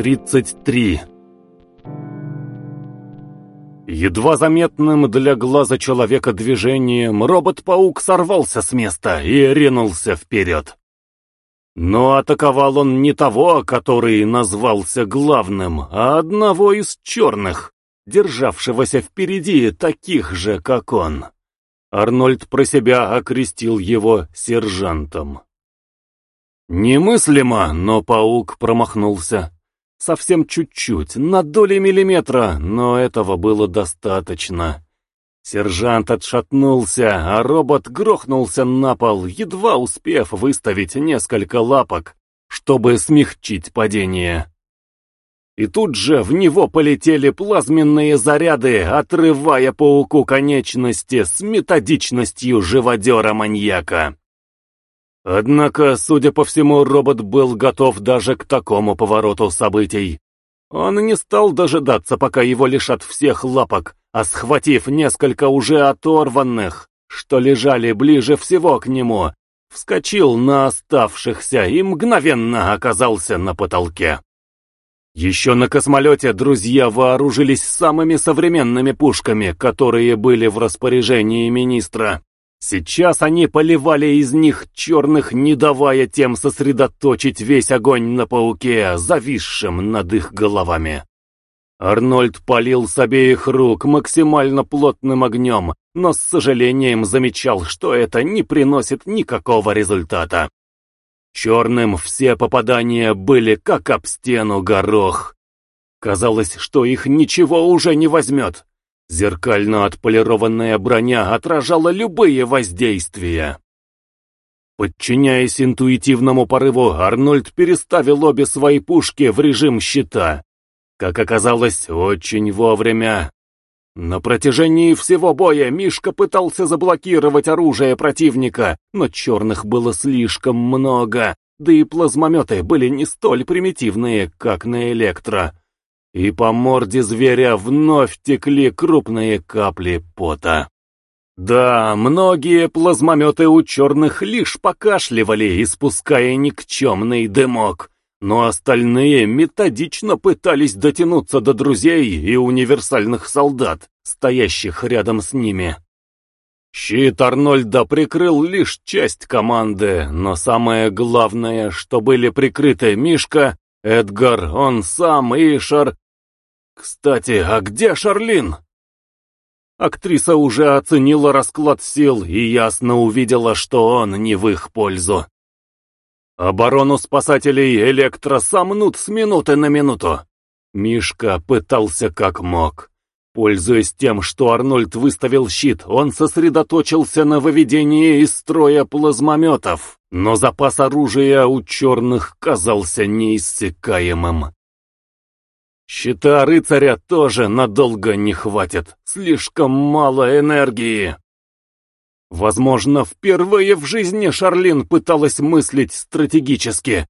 33 Едва заметным для глаза человека движением робот-паук сорвался с места и ринулся вперед. Но атаковал он не того, который назвался главным, а одного из черных, державшегося впереди таких же, как он. Арнольд про себя окрестил его сержантом. Немыслимо, но паук промахнулся. Совсем чуть-чуть, на доли миллиметра, но этого было достаточно. Сержант отшатнулся, а робот грохнулся на пол, едва успев выставить несколько лапок, чтобы смягчить падение. И тут же в него полетели плазменные заряды, отрывая пауку конечности с методичностью живодера-маньяка. Однако, судя по всему, робот был готов даже к такому повороту событий. Он не стал дожидаться, пока его лишат всех лапок, а схватив несколько уже оторванных, что лежали ближе всего к нему, вскочил на оставшихся и мгновенно оказался на потолке. Еще на космолете друзья вооружились самыми современными пушками, которые были в распоряжении министра. Сейчас они поливали из них черных, не давая тем сосредоточить весь огонь на пауке, зависшем над их головами. Арнольд полил с обеих рук максимально плотным огнем, но с сожалением замечал, что это не приносит никакого результата. Черным все попадания были как об стену горох. Казалось, что их ничего уже не возьмет. Зеркально отполированная броня отражала любые воздействия. Подчиняясь интуитивному порыву, Арнольд переставил обе свои пушки в режим щита. Как оказалось, очень вовремя. На протяжении всего боя Мишка пытался заблокировать оружие противника, но черных было слишком много, да и плазмометы были не столь примитивные, как на электро и по морде зверя вновь текли крупные капли пота. Да, многие плазмометы у черных лишь покашливали, испуская никчемный дымок, но остальные методично пытались дотянуться до друзей и универсальных солдат, стоящих рядом с ними. Щит Арнольда прикрыл лишь часть команды, но самое главное, что были прикрыты Мишка, Эдгар, он сам и Шар... Кстати, а где Шарлин? Актриса уже оценила расклад сил и ясно увидела, что он не в их пользу. Оборону спасателей Электро сомнут с минуты на минуту. Мишка пытался как мог. Пользуясь тем, что Арнольд выставил щит, он сосредоточился на выведении из строя плазмометов, но запас оружия у черных казался неиссякаемым. Щита рыцаря тоже надолго не хватит, слишком мало энергии. Возможно, впервые в жизни Шарлин пыталась мыслить стратегически.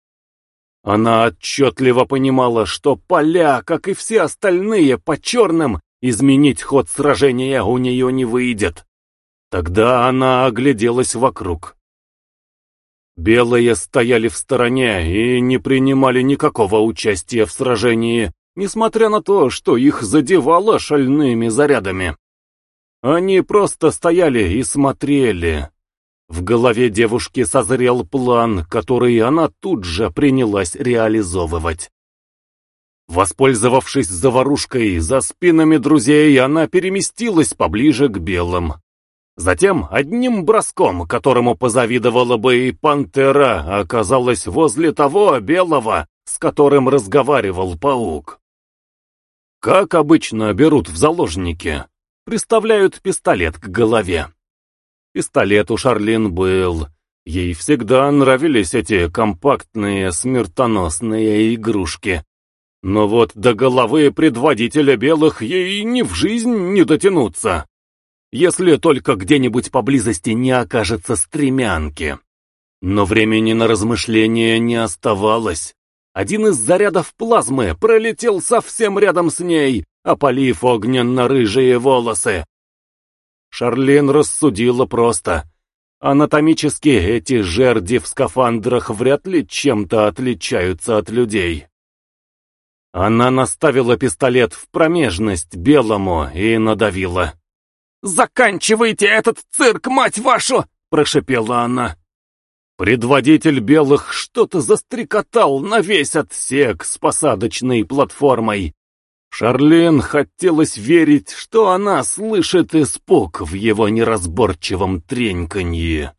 Она отчетливо понимала, что поля, как и все остальные, по черным, Изменить ход сражения у нее не выйдет. Тогда она огляделась вокруг. Белые стояли в стороне и не принимали никакого участия в сражении, несмотря на то, что их задевало шальными зарядами. Они просто стояли и смотрели. В голове девушки созрел план, который она тут же принялась реализовывать. Воспользовавшись заварушкой за спинами друзей, она переместилась поближе к белым. Затем одним броском, которому позавидовала бы и пантера, оказалась возле того белого, с которым разговаривал паук. Как обычно берут в заложники, приставляют пистолет к голове. Пистолет у Шарлин был. Ей всегда нравились эти компактные смертоносные игрушки, но вот до головы предводителя белых ей ни в жизнь не дотянуться. Если только где-нибудь поблизости не окажется стремянки. Но времени на размышления не оставалось. Один из зарядов плазмы пролетел совсем рядом с ней, опалив огненно-рыжие волосы. Шарлин рассудила просто. Анатомически эти жерди в скафандрах вряд ли чем-то отличаются от людей. Она наставила пистолет в промежность белому и надавила. «Заканчивайте этот цирк, мать вашу!» — прошепела она. Предводитель белых что-то застрекотал на весь отсек с посадочной платформой. Шарлин хотелось верить, что она слышит испуг в его неразборчивом треньканье.